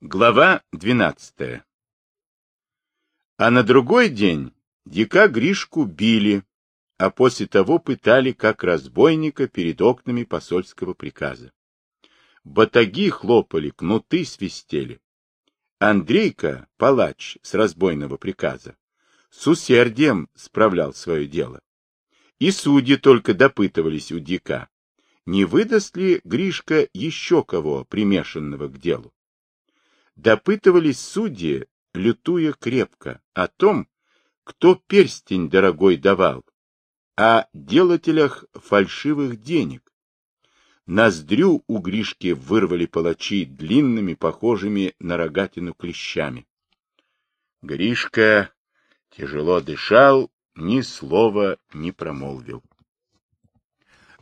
Глава 12. А на другой день дика Гришку били, а после того пытали как разбойника перед окнами посольского приказа. Батаги хлопали, кнуты свистели. Андрейка, палач с разбойного приказа, с усердием справлял свое дело. И судьи только допытывались у дика, не выдаст ли Гришка еще кого примешанного к делу допытывались судьи, лютуя крепко, о том, кто перстень дорогой давал, о делателях фальшивых денег. Ноздрю у Гришки вырвали палачи длинными, похожими на рогатину клещами. Гришка тяжело дышал, ни слова не промолвил.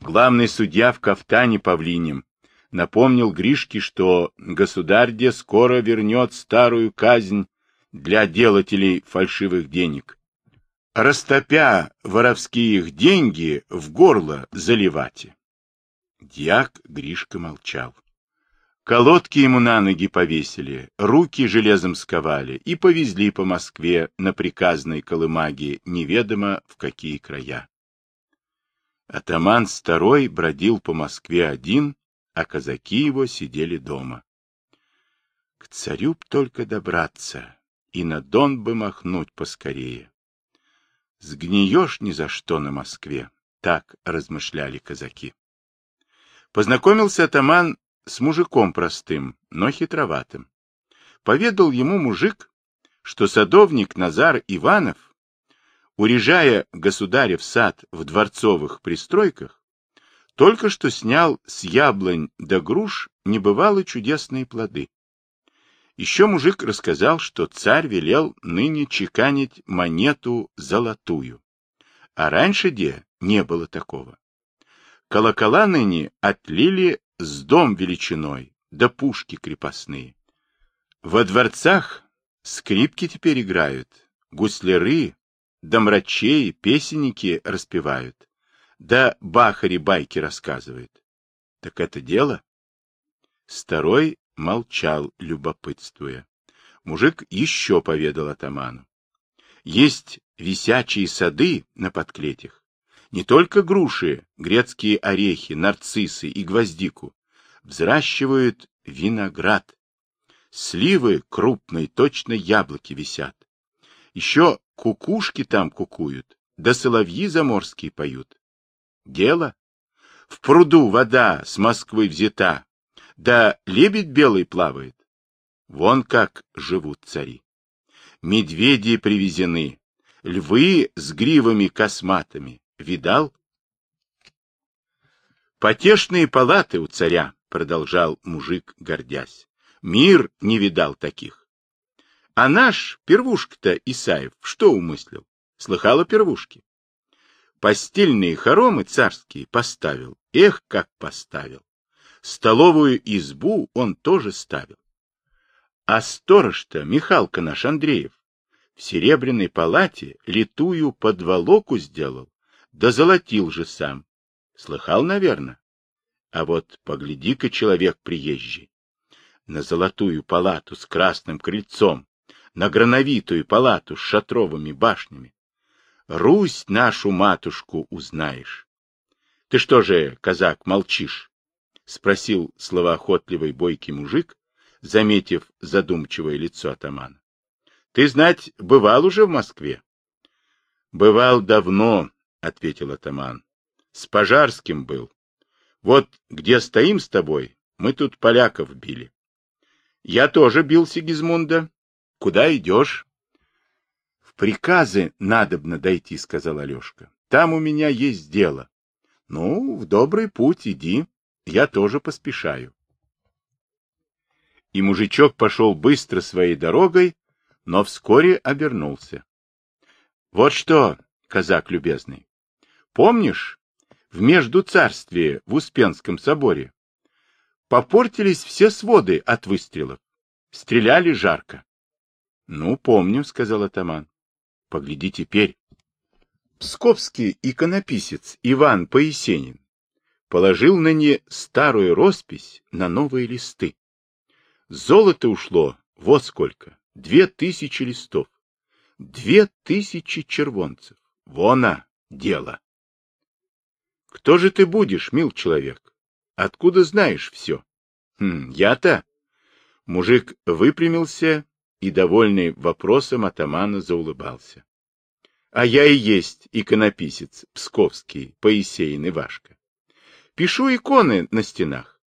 Главный судья в кафтане павлинем напомнил Гришке, что государь где скоро вернет старую казнь для делателей фальшивых денег, растопя воровские их деньги в горло заливать. Дьяк Гришка молчал. Колодки ему на ноги повесили, руки железом сковали и повезли по Москве на приказной колымаге неведомо в какие края. Атаман Старой бродил по Москве один а казаки его сидели дома. К царю б только добраться, и на Дон бы махнуть поскорее. Сгниешь ни за что на Москве, так размышляли казаки. Познакомился атаман с мужиком простым, но хитроватым. Поведал ему мужик, что садовник Назар Иванов, урежая государев сад в дворцовых пристройках, только что снял с яблонь до груш небывало чудесные плоды. Еще мужик рассказал, что царь велел ныне чеканить монету золотую. А раньше где не было такого. Колокола ныне отлили с дом величиной, да пушки крепостные. Во дворцах скрипки теперь играют, гусляры, домрачей, песенники распевают да бахари байки рассказывает. Так это дело? Старой молчал, любопытствуя. Мужик еще поведал атаману. Есть висячие сады на подклетях. Не только груши, грецкие орехи, нарциссы и гвоздику. Взращивают виноград. Сливы крупные, точно яблоки висят. Еще кукушки там кукуют, да соловьи заморские поют. Дело? В пруду вода с Москвы взята, да лебедь белый плавает. Вон как живут цари. Медведи привезены, львы с гривами косматыми. Видал? Потешные палаты у царя, продолжал мужик, гордясь. Мир не видал таких. А наш первушка-то Исаев что умыслил? Слыхала первушки? Постельные хоромы царские поставил. Эх, как поставил! Столовую избу он тоже ставил. А сторож-то, Михалка наш Андреев, в серебряной палате литую подволоку сделал, да золотил же сам. Слыхал, наверное? А вот погляди-ка, человек приезжий, на золотую палату с красным крыльцом, на грановитую палату с шатровыми башнями, Русь нашу матушку узнаешь. — Ты что же, казак, молчишь? — спросил словоохотливый бойкий мужик, заметив задумчивое лицо атамана. — Ты, знать, бывал уже в Москве? — Бывал давно, — ответил атаман. — С Пожарским был. Вот где стоим с тобой, мы тут поляков били. — Я тоже бил Сигизмунда. Куда идешь? Приказы надобно дойти, — сказал Алешка. — Там у меня есть дело. — Ну, в добрый путь иди, я тоже поспешаю. И мужичок пошел быстро своей дорогой, но вскоре обернулся. — Вот что, казак любезный, помнишь, в Междуцарстве в Успенском соборе попортились все своды от выстрелов, стреляли жарко. — Ну, помню, — сказал атаман. Погляди теперь. Псковский иконописец Иван Поесенин положил на не старую роспись на новые листы. Золото ушло, вот сколько, две тысячи листов, две тысячи червонцев. Вона дело. Кто же ты будешь, мил человек? Откуда знаешь все? Хм, я-то. Мужик выпрямился и, довольный вопросом, атамана заулыбался. А я и есть иконописец, псковский, Поисеин Ивашка. Пишу иконы на стенах.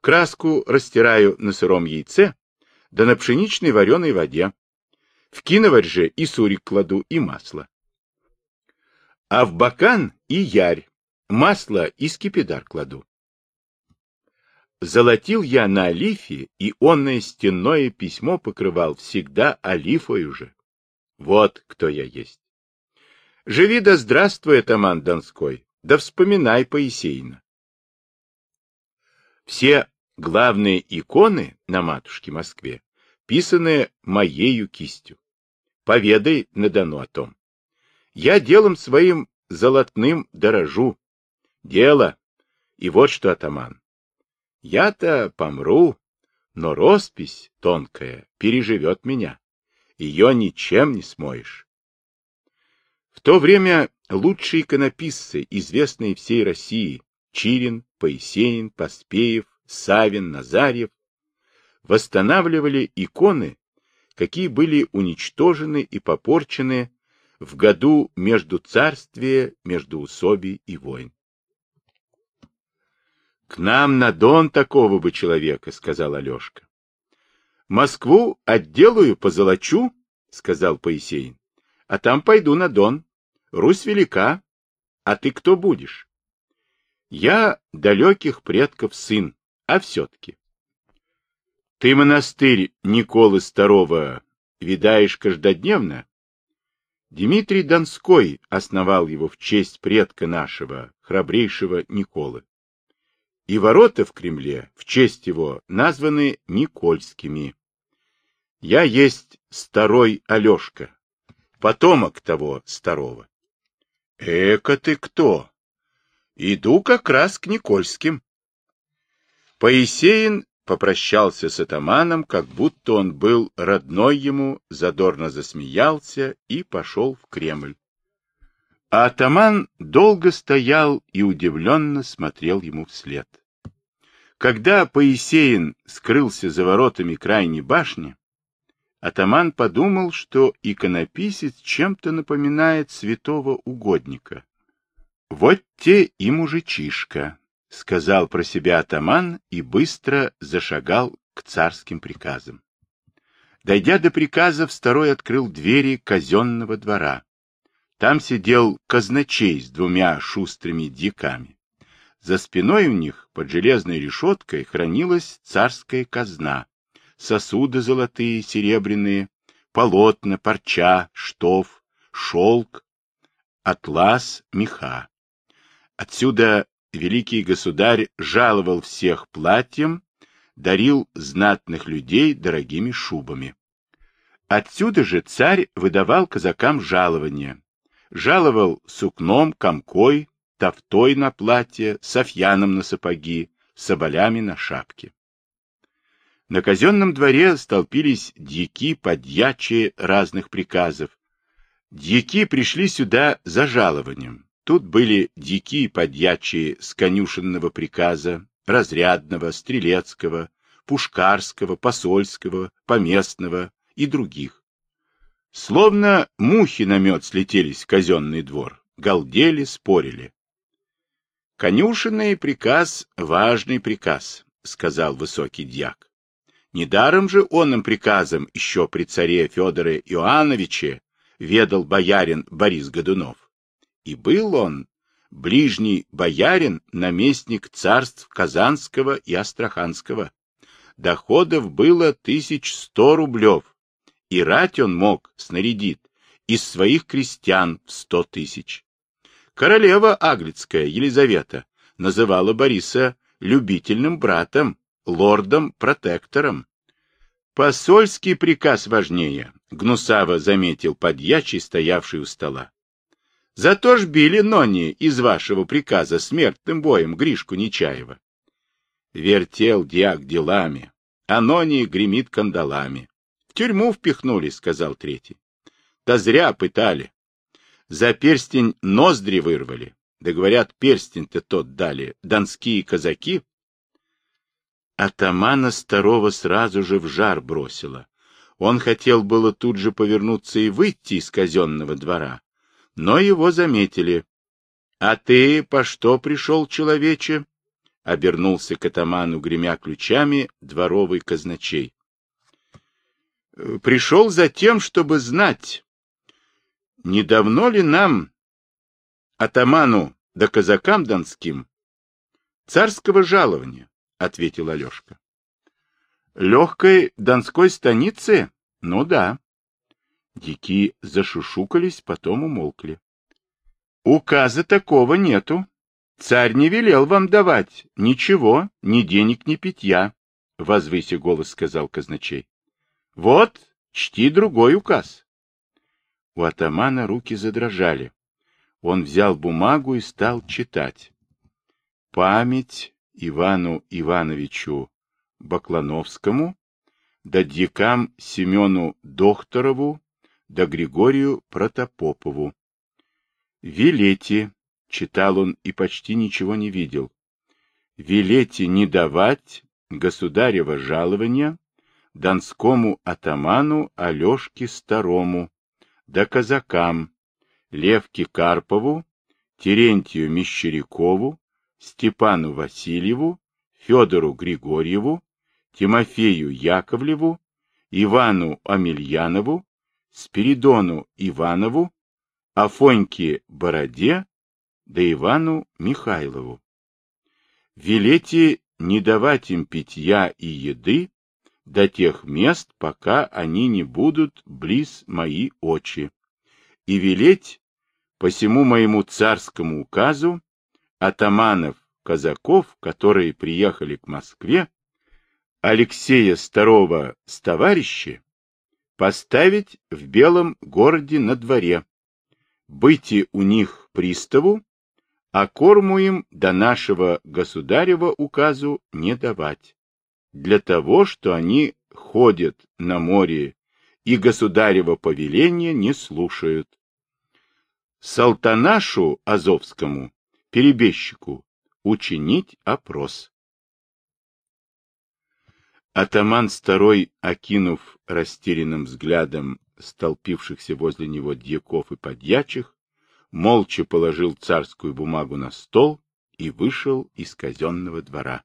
Краску растираю на сыром яйце, да на пшеничной вареной воде. Вкинывать же и сурик кладу, и масло. А в бакан и ярь, масло и скипидар кладу. Золотил я на олифе, и онное стенное письмо покрывал всегда олифою же. Вот кто я есть. Живи да здравствуй, атаман Донской, да вспоминай Поисеина. Все главные иконы на матушке Москве писаны моею кистью. Поведай на Дону о том. Я делом своим золотным дорожу. Дело. И вот что, атаман. Я-то помру, но роспись тонкая переживет меня. Ее ничем не смоешь. В то время лучшие иконописцы, известные всей России, Чирин, Поисеин, Поспеев, Савин, Назарьев, восстанавливали иконы, какие были уничтожены и попорчены в году между царствия, между усобий и войн. К нам на Дон такого бы человека, сказал Алешка. Москву отделаю, позолочу, сказал Поисеин а там пойду на Дон. Русь велика, а ты кто будешь? Я далеких предков сын, а все-таки. Ты монастырь Николы Старого видаешь каждодневно? Дмитрий Донской основал его в честь предка нашего, храбрейшего Николы. И ворота в Кремле в честь его названы Никольскими. Я есть старой Алешка, потомок того старого. — Эка ты кто? Иду как раз к Никольским. Поисеин попрощался с атаманом, как будто он был родной ему, задорно засмеялся и пошел в Кремль. А атаман долго стоял и удивленно смотрел ему вслед. Когда Поисеин скрылся за воротами крайней башни, Атаман подумал, что иконописец чем-то напоминает святого угодника. «Вот те и мужичишка», — сказал про себя атаман и быстро зашагал к царским приказам. Дойдя до приказов, второй открыл двери казенного двора. Там сидел казначей с двумя шустрыми диками. За спиной у них, под железной решеткой, хранилась царская казна, сосуды золотые, серебряные, полотна, парча, штоф, шелк, атлас, меха. Отсюда великий государь жаловал всех платьем, дарил знатных людей дорогими шубами. Отсюда же царь выдавал казакам жалования. Жаловал сукном, комкой, тофтой на платье, софьяном на сапоги, соболями на шапке. На казенном дворе столпились дьяки, подьячие разных приказов. Дьяки пришли сюда за жалованием. Тут были дьяки и подьячие с конюшенного приказа, разрядного, стрелецкого, пушкарского, посольского, поместного и других. Словно мухи на мед слетелись в казенный двор, галдели, спорили. Конюшенный приказ — важный приказ, — сказал высокий дьяк. Недаром же онным приказом еще при царе Федоре Иоанновиче ведал боярин Борис Годунов. И был он ближний боярин, наместник царств Казанского и Астраханского. Доходов было тысяч сто рублев, и рать он мог снарядить из своих крестьян в сто тысяч. Королева Аглицкая Елизавета называла Бориса любительным братом, лордом-протектором. Посольский приказ важнее, гнусаво заметил подьячий, стоявший у стола. Зато ж били Нони из вашего приказа смертным боем Гришку Нечаева. Вертел дьяк делами, Аноний гремит кандалами. В тюрьму впихнули, сказал третий. Да зря пытали. За перстень ноздри вырвали. Да говорят, перстень-то тот дали. Донские казаки. Атамана старого сразу же в жар бросила. Он хотел было тут же повернуться и выйти из казенного двора, но его заметили. — А ты по что пришел, человече? — обернулся к атаману, гремя ключами, дворовый казначей. — Пришел за тем, чтобы знать, не давно ли нам, атаману да казакам донским, царского жалования? — ответил Алешка. — Легкой донской станицы? Ну да. Дики зашушукались, потом умолкли. — Указа такого нету. Царь не велел вам давать ничего, ни денег, ни питья, — возвыся голос сказал казначей. — Вот, чти другой указ. У атамана руки задрожали. Он взял бумагу и стал читать. Память Ивану Ивановичу Баклановскому, да дьякам Семену Докторову, да Григорию Протопопову. Велете, читал он и почти ничего не видел, велете не давать государева жалования донскому атаману Алешке Старому, да казакам Левке Карпову, Терентию Мещерякову, Степану Васильеву, Федору Григорьеву, Тимофею Яковлеву, Ивану Амельянову, Спиридону Иванову, Афоньке Бороде, да Ивану Михайлову. Велете не давать им питья и еды до тех мест, пока они не будут близ мои очи, и велеть по всему моему царскому указу атаманов, казаков, которые приехали к Москве, Алексея Старого с товарищи, поставить в Белом городе на дворе, быть у них приставу, а корму им до нашего государева указу не давать для того, что они ходят на море и государева повеления не слушают. Салтанашу Азовскому, перебежчику, учинить опрос. Атаман Старой, окинув растерянным взглядом столпившихся возле него дьяков и подьячих, молча положил царскую бумагу на стол и вышел из казенного двора.